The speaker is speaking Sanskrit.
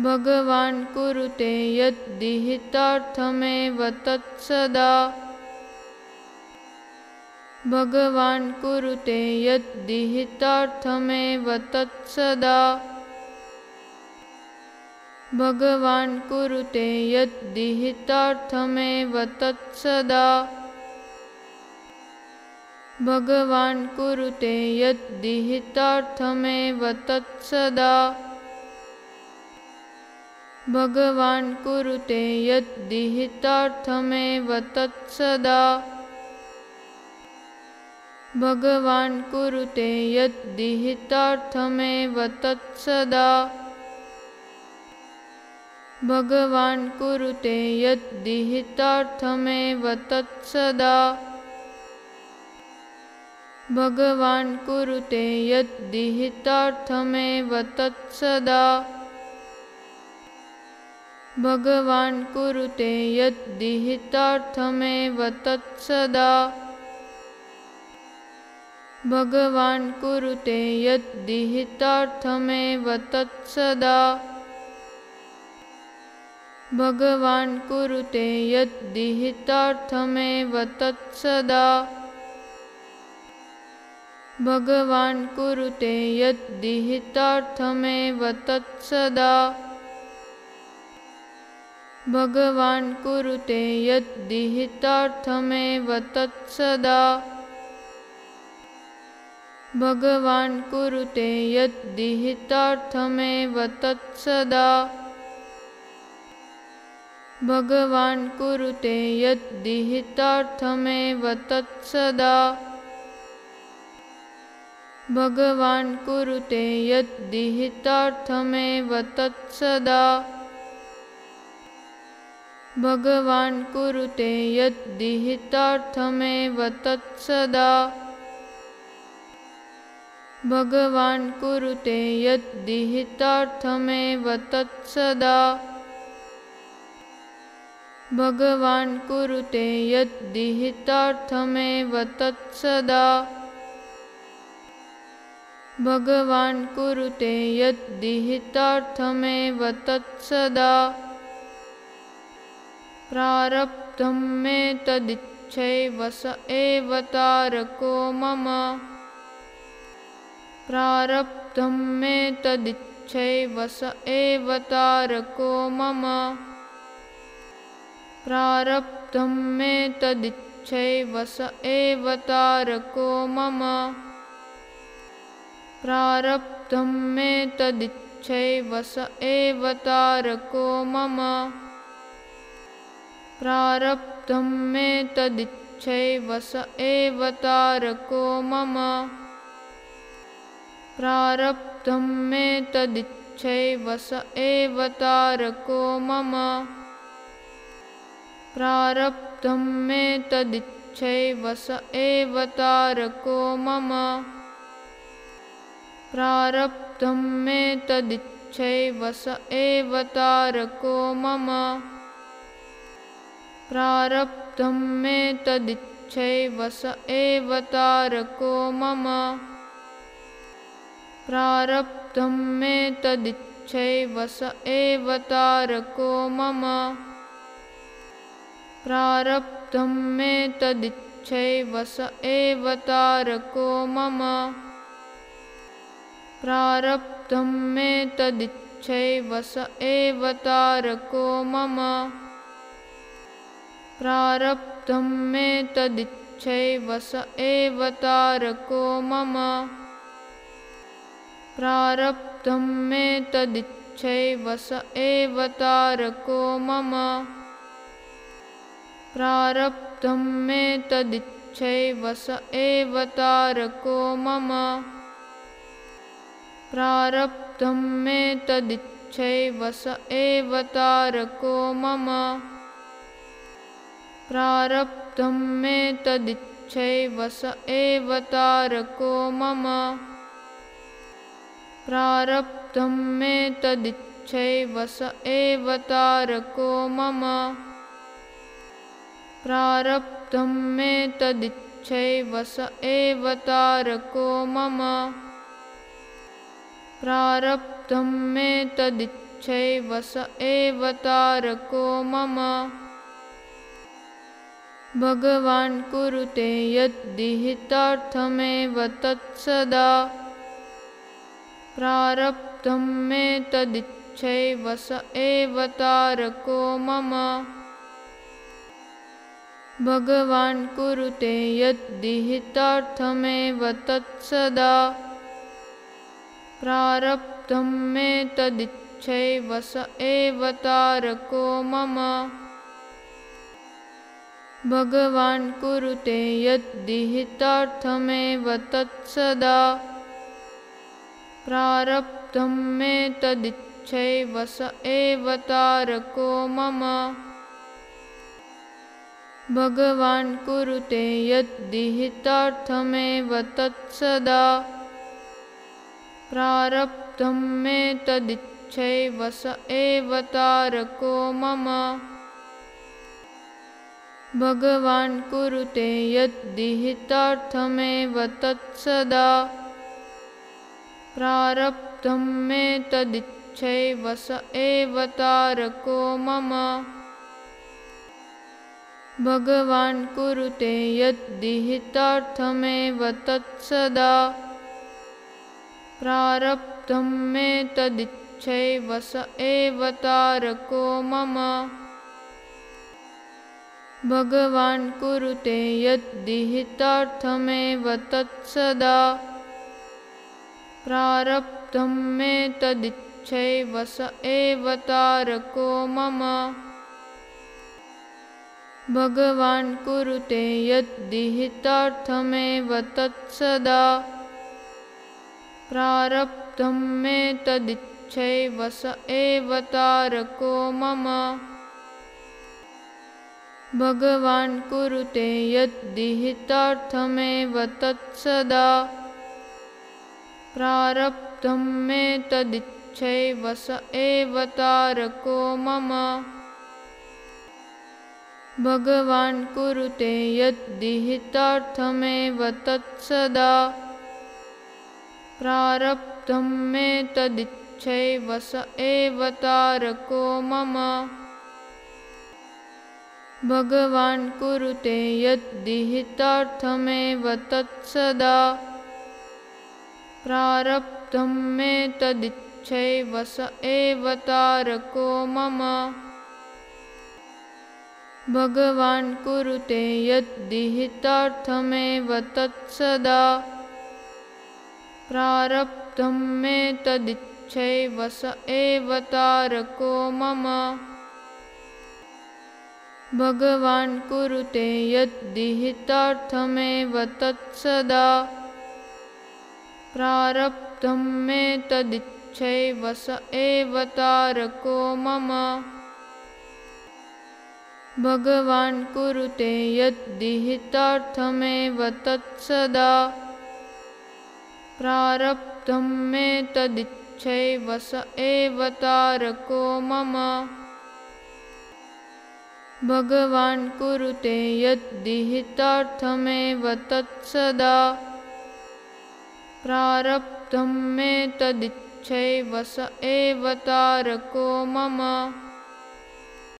भगवान् कुरुते यद्विहितार्थमेव तत्सदा। भगवान् कुरुते यद्विहितार्थमेव तत्सदा। भगवान् कुरुते यद्विहितार्थमेव तत्सदा। भगवान् कुरुते यद्विहितार्थमेव तत्सदा भगवान् कुरुते यद्विहितार्थमेव तत्सदा भगवान् कुरुते यद्विहितार्थमेव तत्सदा भगवान् कुरुते यद्विहितार्थमेव तत्सदा भगवान् कुरुते यद्विहितार्थमेव तत्सदा भगवान् कुरुते यद्विहितार्थमेव तत्सदा। भगवान् कुरुते यद्विहितार्थमेव तत्सदा। भगवान् कुरुते यद्विहितार्थमेव तत्सदा। भगवान् कुरुते यद्विहितार्थमेव तत्सदा भगवान् कुरुते यद्विहितार्थमेव तत्सदा। भगवान् कुरुते यद्विहितार्थमेव तत्सदा। भगवान् कुरुते यद्विहितार्थमेव तत्सदा। भगवान् कुरुते यद्विहितार्थमेव तत्सदा भगवान् कुरुते यद्विहितार्थमेव तत्सदा। भगवान् कुरुते यद्विहितार्थमेव तत्सदा। भगवान् कुरुते यद्विहितार्थमेव तत्सदा। भगवान् कुरुते यद्विहितार्थमेव तत्सदा प्रारब्धं मे तदिच्छैव स एव तारको मम। प्रारब्धं मे तदिच्छैव स एव तारको मम। प्रारब्धं मे तदिच्छैव स एव तारको मम। प्रारब्धं मे तदिच्छैव स एव तारको मम प्रारब्धं मे तदिच्छैव स एव तारको मम। प्रारब्धं मे तदिच्छैव स एव तारको मम। प्रारब्धं मे तदिच्छैव स एव तारको मम। प्रारब्धं मे तदिच्छैव स एव तारको मम प्रारब्धं मे तदिच्छैव स एव तारको मम। प्रारब्धं मे तदिच्छैव स एव तारको मम। प्रारब्धं मे तदिच्छैव स एव तारको मम। प्रारब्धं मे तदिच्छैव स एव तारको मम प्रारब्धं मे तदिच्छैव स एव तारको मम। प्रारब्धं मे तदिच्छैव स एव तारको मम। प्रारब्धं मे तदिच्छैव स एव तारको मम। प्रारब्धं मे तदिच्छैव स एव तारको मम प्रारब्धं मे तदिच्छैव स एव तारको मम। प्रारब्धं मे तदिच्छैव स एव तारको मम। प्रारब्धं मे तदिच्छैव स एव तारको मम। प्रारब्धं मे तदिच्छैव तदिच्छैव स एव तारको मम भगवान् कुरुते यद्विहितार्थमेव तत्सदा प्रारब्धं मे तदिच्छैव स एव तारको मम। भगवान् कुरुते यद्विहितार्थमेव तत्सदा प्रारब्धं मे तदिच्छैव स एव तारको मम भगवान् कुरुते यद्विहितार्थमेव तत्सदा प्रारब्धं मे तदिच्छैव स एव तारको मम। भगवान् कुरुते यद्विहितार्थमेव तत्सदा प्रारब्धं मे तदिच्छैव स एव तारको मम भगवान् कुरुते यद्विहितार्थमेव तत्सदा प्रारब्धं मे तदिच्छैव स एव तारको मम। भगवान् कुरुते यद्विहितार्थमेव तत्सदा प्रारब्धं मे तदिच्छैव स एव तारको मम भगवान् कुरुते यद्विहितार्थमेव तत्सदा प्रारब्धं मे तदिच्छैव स एव तारको मम। भगवान् कुरुते यद्विहितार्थमेव तत्सदा प्रारब्धं मे तदिच्छैव स एव तारको मम भगवान् कुरुते यद्विहितार्थमेव तत्सदा प्रारब्धं मे तदिच्छैव स एव तारको मम। भगवान् कुरुते यद्विहितार्थमेव तत्सदा प्रारब्धं मे तदिच्छैव स एव तारको मम भगवान् कुरुते यद्विहितार्थमेव तत्सदा। प्रारब्धं मे तदिच्छैव स एव तारको मम। भगवान् कुरुते यद्विहितार्थमेव तत्सदा। प्रारब्धं मे तदिच्छैव स एव तारको मम भगवान् कुरुते यद्विहितार्थमेव तत्सदा प्रारब्धं मे तदिच्छैव स एव तारको मम। भगवान् कुरुते यद्विहितार्थमेव तत्सदा प्रारब्धं मे तदिच्छैव स एव तारको मम भगवान् कुरुते यद्विहितार्थमेव तत्सदा प्रारब्धं मे तदिच्छैव स एव तारको मम